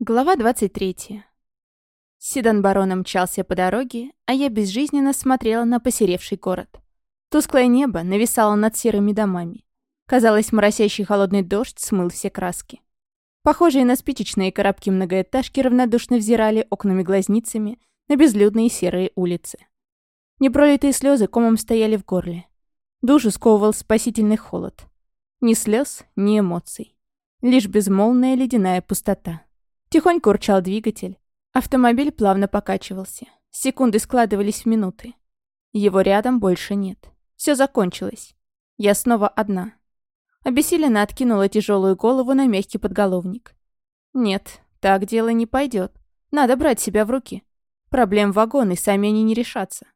Глава 23. Седан барона мчался по дороге, а я безжизненно смотрела на посеревший город. Тусклое небо нависало над серыми домами. Казалось, моросящий холодный дождь смыл все краски. Похожие на спичечные коробки многоэтажки равнодушно взирали окнами-глазницами на безлюдные серые улицы. Непролитые слезы комом стояли в горле. Душу сковывал спасительный холод. Ни слез, ни эмоций. Лишь безмолвная ледяная пустота. Тихонько урчал двигатель. Автомобиль плавно покачивался. Секунды складывались в минуты. Его рядом больше нет. Все закончилось. Я снова одна. Обессиленно откинула тяжелую голову на мягкий подголовник. Нет, так дело не пойдет. Надо брать себя в руки. Проблем вагон, и сами они не решатся.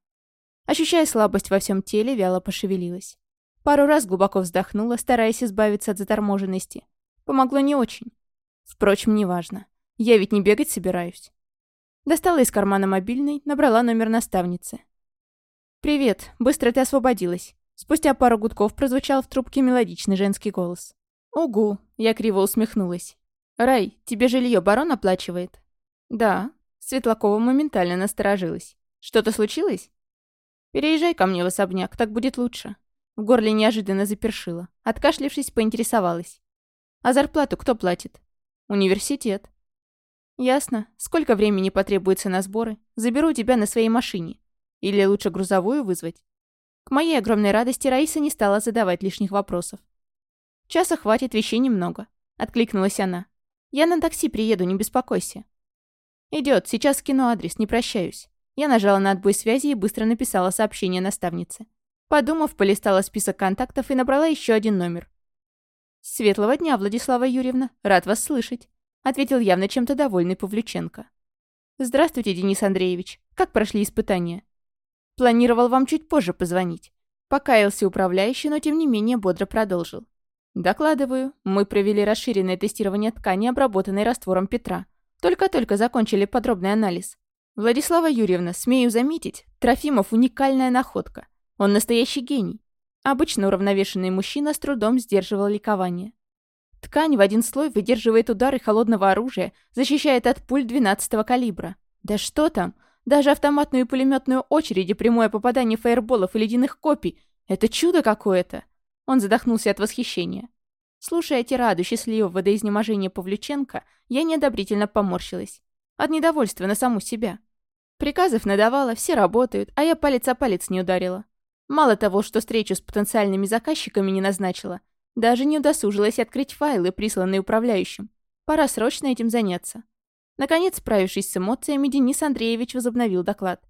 Ощущая слабость во всем теле, вяло пошевелилась. Пару раз глубоко вздохнула, стараясь избавиться от заторможенности. Помогло не очень. Впрочем, неважно. Я ведь не бегать собираюсь. Достала из кармана мобильный, набрала номер наставницы. «Привет, быстро ты освободилась». Спустя пару гудков прозвучал в трубке мелодичный женский голос. «Угу», — я криво усмехнулась. «Рай, тебе жилье барон оплачивает?» «Да». Светлакова моментально насторожилась. «Что-то случилось?» «Переезжай ко мне в особняк, так будет лучше». В горле неожиданно запершило. Откашлившись, поинтересовалась. «А зарплату кто платит?» «Университет». «Ясно. Сколько времени потребуется на сборы? Заберу тебя на своей машине. Или лучше грузовую вызвать?» К моей огромной радости Раиса не стала задавать лишних вопросов. «Часа хватит, вещей немного», — откликнулась она. «Я на такси приеду, не беспокойся». «Идет, сейчас скину адрес, не прощаюсь». Я нажала на отбой связи и быстро написала сообщение наставнице. Подумав, полистала список контактов и набрала еще один номер. «Светлого дня, Владислава Юрьевна. Рад вас слышать». — ответил явно чем-то довольный Павлюченко. «Здравствуйте, Денис Андреевич. Как прошли испытания?» «Планировал вам чуть позже позвонить». Покаялся управляющий, но тем не менее бодро продолжил. «Докладываю. Мы провели расширенное тестирование ткани, обработанной раствором Петра. Только-только закончили подробный анализ. Владислава Юрьевна, смею заметить, Трофимов уникальная находка. Он настоящий гений. Обычно уравновешенный мужчина с трудом сдерживал ликование. Ткань в один слой выдерживает удары холодного оружия, защищает от пуль 12-го калибра. Да что там? Даже автоматную и пулеметную очереди прямое попадание фаерболов и ледяных копий — это чудо какое-то! Он задохнулся от восхищения. Слушая тираду счастливого до изнеможения Павлюченко, я неодобрительно поморщилась. От недовольства на саму себя. Приказов надавала, все работают, а я палец о палец не ударила. Мало того, что встречу с потенциальными заказчиками не назначила — даже не удосужилась открыть файлы, присланные управляющим. Пора срочно этим заняться. Наконец, справившись с эмоциями, Денис Андреевич возобновил доклад.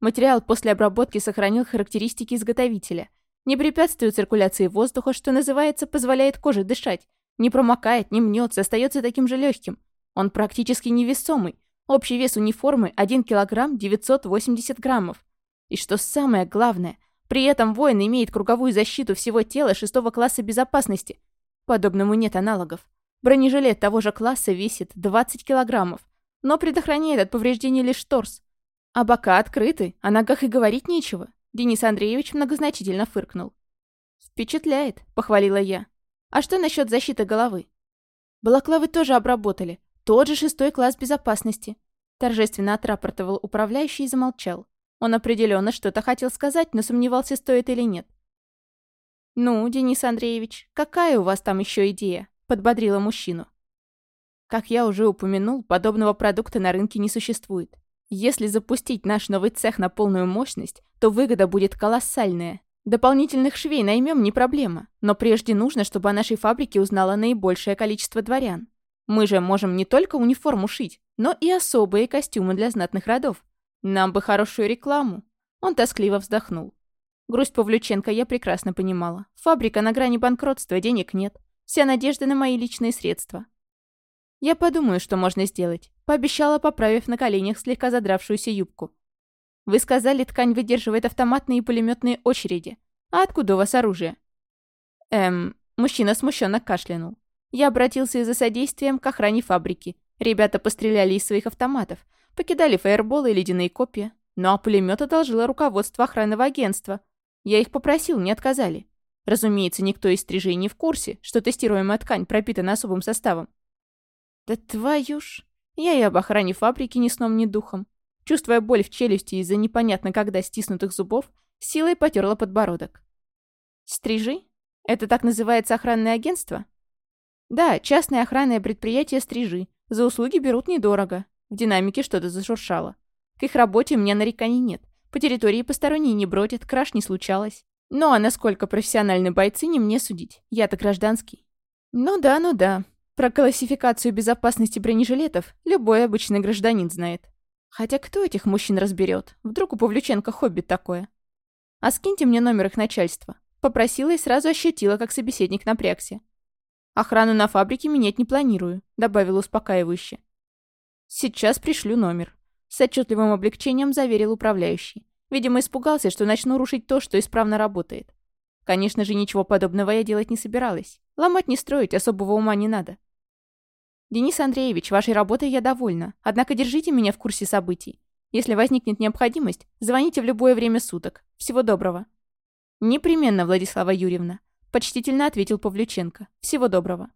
Материал после обработки сохранил характеристики изготовителя. Не препятствует циркуляции воздуха, что называется, позволяет коже дышать. Не промокает, не мнется, остается таким же легким. Он практически невесомый. Общий вес униформы 1 килограмм 980 граммов. И что самое главное, при этом воин имеет круговую защиту всего тела шестого класса безопасности. Подобному нет аналогов. Бронежилет того же класса весит 20 килограммов, но предохраняет от повреждений лишь торс. А бока открыты, о ногах и говорить нечего. Денис Андреевич многозначительно фыркнул. «Впечатляет», — похвалила я. «А что насчет защиты головы?» «Балаклавы тоже обработали. Тот же шестой класс безопасности», — торжественно отрапортовал управляющий и замолчал. Он определенно что-то хотел сказать, но сомневался, стоит или нет. «Ну, Денис Андреевич, какая у вас там еще идея?» – подбодрила мужчину. Как я уже упомянул, подобного продукта на рынке не существует. Если запустить наш новый цех на полную мощность, то выгода будет колоссальная. Дополнительных швей наймем не проблема, но прежде нужно, чтобы о нашей фабрике узнало наибольшее количество дворян. Мы же можем не только униформу шить, но и особые костюмы для знатных родов. Нам бы хорошую рекламу. Он тоскливо вздохнул. Грусть Павлюченко я прекрасно понимала. Фабрика на грани банкротства, денег нет. Вся надежда на мои личные средства. Я подумаю, что можно сделать. Пообещала, поправив на коленях слегка задравшуюся юбку. Вы сказали, ткань выдерживает автоматные и пулеметные очереди. А откуда у вас оружие? Эм, мужчина смущенно кашлянул. Я обратился за содействием к охране фабрики. Ребята постреляли из своих автоматов, Покидали фаерболы и ледяные копья. Ну а пулемет одолжило руководство охранного агентства. Я их попросил, не отказали. Разумеется, никто из стрижей не в курсе, что тестируемая ткань пропитана особым составом. Да твою ж. Я и об охране фабрики ни сном, ни духом. Чувствуя боль в челюсти из-за непонятно когда стиснутых зубов, силой потерла подбородок. «Стрижи? Это так называется охранное агентство?» «Да, частное охранное предприятие «Стрижи». За услуги берут недорого». В динамике что-то зашуршало. К их работе у меня нареканий нет. По территории посторонние не бродят, краж не случалось. Ну а насколько профессиональны бойцы, не мне судить. Я-то гражданский. Ну да, ну да. Про классификацию безопасности бронежилетов любой обычный гражданин знает. Хотя кто этих мужчин разберет? Вдруг у Павлюченко хобби такое? А скиньте мне номер их начальства. Попросила и сразу ощутила, как собеседник напрягся. «Охрану на фабрике менять не планирую», — добавил успокаивающе. «Сейчас пришлю номер», — с отчетливым облегчением заверил управляющий. Видимо, испугался, что начну рушить то, что исправно работает. Конечно же, ничего подобного я делать не собиралась. Ломать не строить, особого ума не надо. «Денис Андреевич, вашей работой я довольна, однако держите меня в курсе событий. Если возникнет необходимость, звоните в любое время суток. Всего доброго». «Непременно, Владислава Юрьевна», — почтительно ответил Павлюченко. «Всего доброго».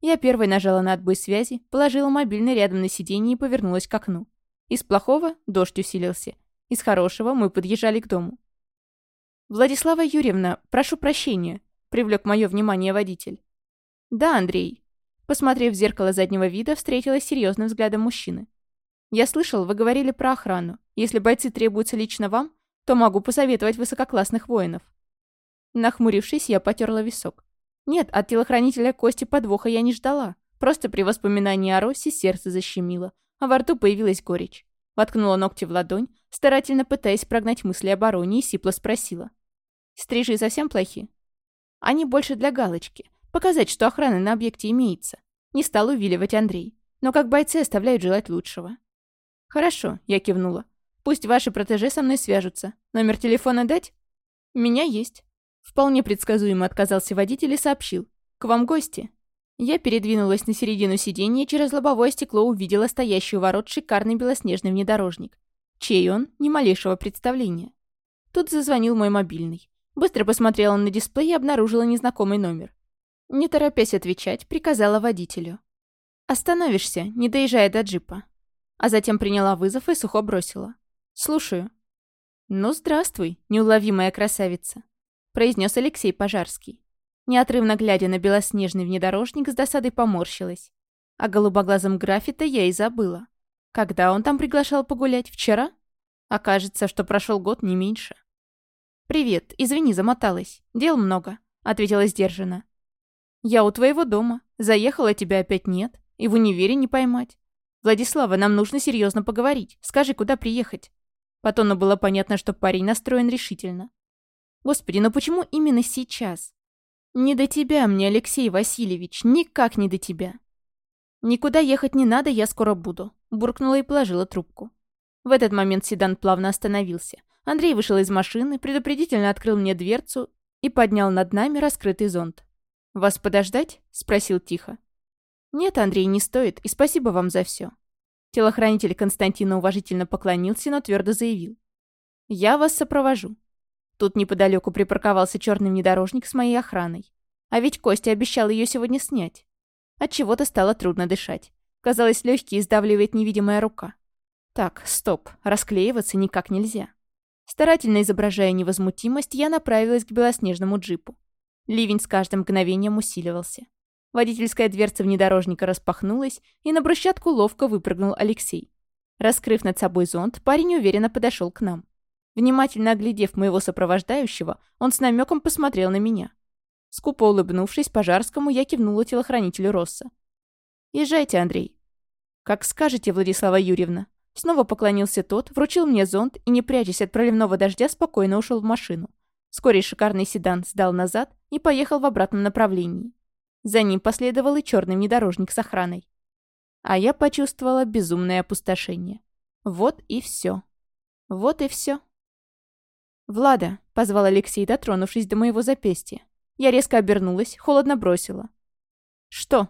Я первой нажала на отбой связи, положила мобильный рядом на сиденье и повернулась к окну. Из плохого дождь усилился. Из хорошего мы подъезжали к дому. «Владислава Юрьевна, прошу прощения», — привлек мое внимание водитель. «Да, Андрей». Посмотрев в зеркало заднего вида, встретилась серьезным взглядом мужчины. «Я слышал, вы говорили про охрану. Если бойцы требуются лично вам, то могу посоветовать высококлассных воинов». Нахмурившись, я потерла висок. Нет, от телохранителя Кости подвоха я не ждала. Просто при воспоминании о Росе сердце защемило, а во рту появилась горечь. Воткнула ногти в ладонь, старательно пытаясь прогнать мысли о бароне, и сипло спросила. «Стрижи совсем плохи?» «Они больше для галочки. Показать, что охрана на объекте имеется». Не стал увиливать Андрей. Но как бойцы оставляют желать лучшего. «Хорошо», — я кивнула. «Пусть ваши протеже со мной свяжутся. Номер телефона дать?» «Меня есть». Вполне предсказуемо отказался водитель и сообщил. «К вам гости». Я передвинулась на середину сиденья и через лобовое стекло увидела стоящий у ворот шикарный белоснежный внедорожник. Чей он, ни малейшего представления. Тут зазвонил мой мобильный. Быстро посмотрела на дисплей и обнаружила незнакомый номер. Не торопясь отвечать, приказала водителю. «Остановишься, не доезжая до джипа». А затем приняла вызов и сухо бросила. «Слушаю». «Ну, здравствуй, неуловимая красавица» произнес Алексей Пожарский. Неотрывно глядя на белоснежный внедорожник, с досадой поморщилась. О голубоглазом граффита я и забыла. Когда он там приглашал погулять? Вчера? Окажется, что прошел год не меньше. «Привет, извини, замоталась. Дел много», — ответила сдержанно. «Я у твоего дома. Заехала, тебя опять нет. И в универе не поймать. Владислава, нам нужно серьезно поговорить. Скажи, куда приехать?» По тону было понятно, что парень настроен решительно. Господи, но почему именно сейчас? Не до тебя мне, Алексей Васильевич, никак не до тебя. Никуда ехать не надо, я скоро буду. Буркнула и положила трубку. В этот момент седан плавно остановился. Андрей вышел из машины, предупредительно открыл мне дверцу и поднял над нами раскрытый зонт. «Вас подождать?» — спросил тихо. «Нет, Андрей, не стоит, и спасибо вам за все. Телохранитель Константина уважительно поклонился, но твердо заявил. «Я вас сопровожу. Тут неподалеку припарковался черный внедорожник с моей охраной. А ведь Костя обещал ее сегодня снять. От чего то стало трудно дышать. Казалось, легкие сдавливает невидимая рука. Так, стоп, расклеиваться никак нельзя. Старательно изображая невозмутимость, я направилась к белоснежному джипу. Ливень с каждым мгновением усиливался. Водительская дверца внедорожника распахнулась, и на брусчатку ловко выпрыгнул Алексей. Раскрыв над собой зонт, парень уверенно подошел к нам. Внимательно оглядев моего сопровождающего, он с намеком посмотрел на меня. Скупо улыбнувшись Пожарскому, я кивнула телохранителю Росса. «Езжайте, Андрей». «Как скажете, Владислава Юрьевна». Снова поклонился тот, вручил мне зонт и, не прячась от проливного дождя, спокойно ушел в машину. Вскоре шикарный седан сдал назад и поехал в обратном направлении. За ним последовал и черный внедорожник с охраной. А я почувствовала безумное опустошение. Вот и все. Вот и все. «Влада», — позвал Алексей, дотронувшись до моего запястья. Я резко обернулась, холодно бросила. «Что?»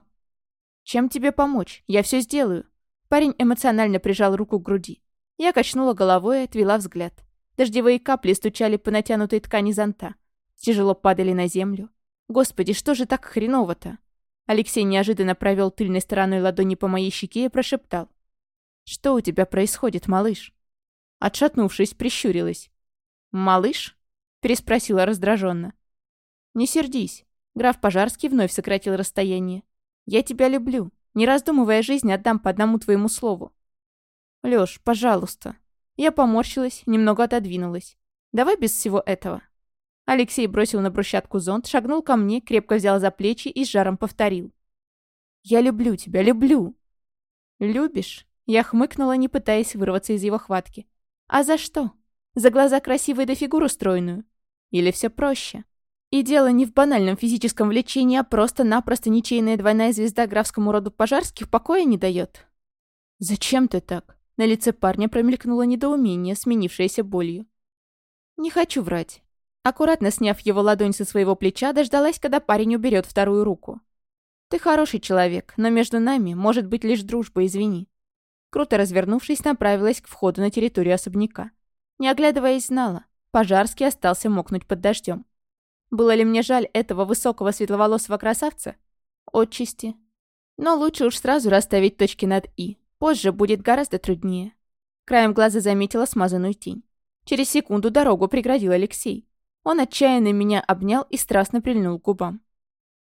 «Чем тебе помочь? Я все сделаю». Парень эмоционально прижал руку к груди. Я качнула головой и отвела взгляд. Дождевые капли стучали по натянутой ткани зонта. Тяжело падали на землю. Господи, что же так хреново-то? Алексей неожиданно провел тыльной стороной ладони по моей щеке и прошептал. «Что у тебя происходит, малыш?» Отшатнувшись, прищурилась. «Малыш?» – переспросила раздраженно. «Не сердись». Граф Пожарский вновь сократил расстояние. «Я тебя люблю. Не раздумывая жизнь, отдам по одному твоему слову». «Лёш, пожалуйста». Я поморщилась, немного отодвинулась. «Давай без всего этого». Алексей бросил на брусчатку зонт, шагнул ко мне, крепко взял за плечи и с жаром повторил. «Я люблю тебя, люблю!» «Любишь?» Я хмыкнула, не пытаясь вырваться из его хватки. «А за что? За глаза красивой да фигуру стройную? Или все проще?» И дело не в банальном физическом влечении, а просто-напросто ничейная двойная звезда графскому роду пожарских покоя не дает. «Зачем ты так?» На лице парня промелькнуло недоумение, сменившееся болью. «Не хочу врать. Аккуратно сняв его ладонь со своего плеча, дождалась, когда парень уберет вторую руку. «Ты хороший человек, но между нами может быть лишь дружба, извини». Круто развернувшись, направилась к входу на территорию особняка. Не оглядываясь, знала. Пожарский остался мокнуть под дождем. Было ли мне жаль этого высокого светловолосого красавца? Отчасти. Но лучше уж сразу расставить точки над «и». Позже будет гораздо труднее. Краем глаза заметила смазанную тень. Через секунду дорогу преградил Алексей. Он отчаянно меня обнял и страстно прильнул к губам.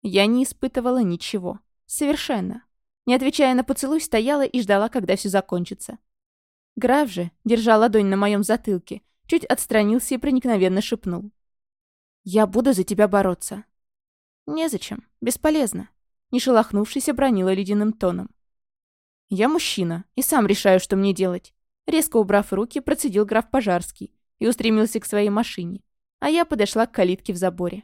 Я не испытывала ничего. Совершенно. Не отвечая на поцелуй, стояла и ждала, когда все закончится. Граф же, держа ладонь на моем затылке, чуть отстранился и проникновенно шепнул. «Я буду за тебя бороться». «Незачем. Бесполезно». Не шелохнувшись, обронила ледяным тоном. «Я мужчина и сам решаю, что мне делать». Резко убрав руки, процедил граф Пожарский и устремился к своей машине а я подошла к калитке в заборе.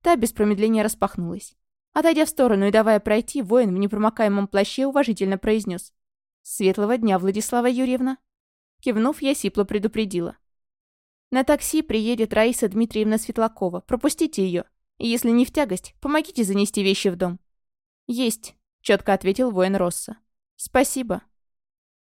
Та без промедления распахнулась. Отойдя в сторону и давая пройти, воин в непромокаемом плаще уважительно произнес: «Светлого дня, Владислава Юрьевна!» Кивнув, я сипло предупредила. «На такси приедет Раиса Дмитриевна Светлакова. Пропустите ее. И если не в тягость, помогите занести вещи в дом». «Есть», — четко ответил воин Росса. «Спасибо».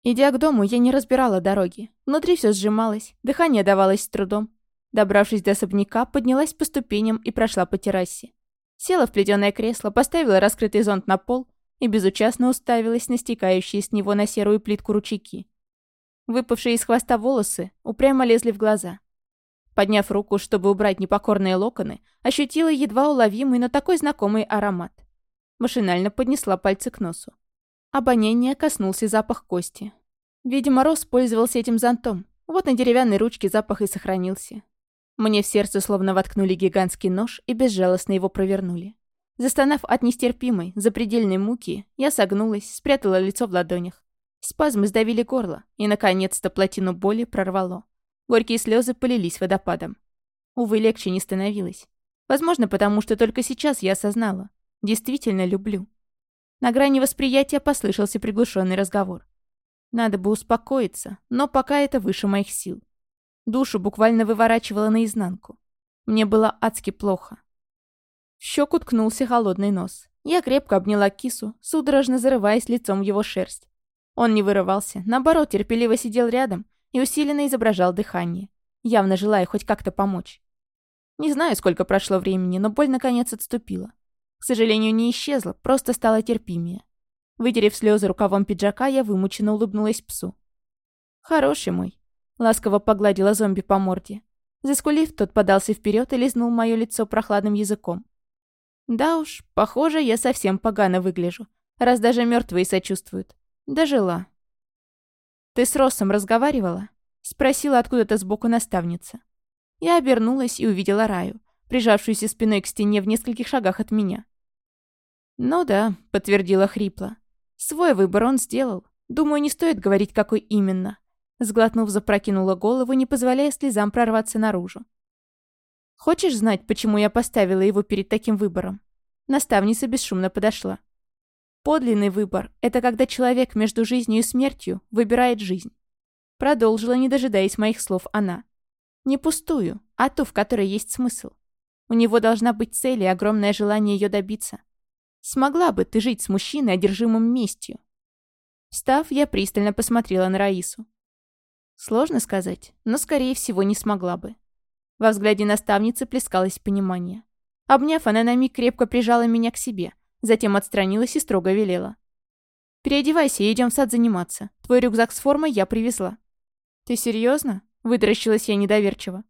Идя к дому, я не разбирала дороги. Внутри все сжималось, дыхание давалось с трудом. Добравшись до особняка, поднялась по ступеням и прошла по террасе. Села в плетеное кресло, поставила раскрытый зонт на пол и безучастно уставилась на стекающие с него на серую плитку ручейки. Выпавшие из хвоста волосы упрямо лезли в глаза. Подняв руку, чтобы убрать непокорные локоны, ощутила едва уловимый, но такой знакомый аромат. Машинально поднесла пальцы к носу. Обоняние коснулся запах кости. Видимо, Рос пользовался этим зонтом. Вот на деревянной ручке запах и сохранился. Мне в сердце словно воткнули гигантский нож и безжалостно его провернули. Застонав от нестерпимой, запредельной муки, я согнулась, спрятала лицо в ладонях. Спазмы сдавили горло, и, наконец-то, плотину боли прорвало. Горькие слезы полились водопадом. Увы, легче не становилось. Возможно, потому что только сейчас я осознала. Действительно люблю. На грани восприятия послышался приглушенный разговор. Надо бы успокоиться, но пока это выше моих сил. Душу буквально выворачивало наизнанку. Мне было адски плохо. В щеку ткнулся холодный нос. Я крепко обняла кису, судорожно зарываясь лицом в его шерсть. Он не вырывался, наоборот, терпеливо сидел рядом и усиленно изображал дыхание, явно желая хоть как-то помочь. Не знаю, сколько прошло времени, но боль наконец отступила. К сожалению, не исчезла, просто стала терпимее. Вытерев слезы рукавом пиджака, я вымученно улыбнулась псу. «Хороший мой. Ласково погладила зомби по морде. Заскулив, тот подался вперед и лизнул мое лицо прохладным языком. Да уж, похоже, я совсем погано выгляжу, раз даже мертвые сочувствуют. Дожила. «Ты с Россом разговаривала?» Спросила откуда-то сбоку наставница. Я обернулась и увидела Раю, прижавшуюся спиной к стене в нескольких шагах от меня. «Ну да», — подтвердила хрипло. «Свой выбор он сделал. Думаю, не стоит говорить, какой именно. Сглотнув, запрокинула голову, не позволяя слезам прорваться наружу. «Хочешь знать, почему я поставила его перед таким выбором?» Наставница бесшумно подошла. «Подлинный выбор — это когда человек между жизнью и смертью выбирает жизнь». Продолжила, не дожидаясь моих слов, она. «Не пустую, а ту, в которой есть смысл. У него должна быть цель и огромное желание ее добиться. Смогла бы ты жить с мужчиной, одержимым местью?» Встав, я пристально посмотрела на Раису. Сложно сказать, но, скорее всего, не смогла бы. Во взгляде наставницы плескалось понимание. Обняв, она на миг крепко прижала меня к себе, Затем отстранилась и строго велела. «Переодевайся и идем в сад заниматься. Твой рюкзак с формой я привезла». «Ты серьезно? Вытаращилась я недоверчиво.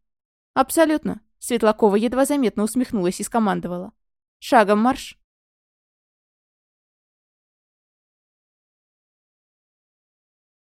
«Абсолютно». Светлакова едва заметно усмехнулась и скомандовала. «Шагом марш!»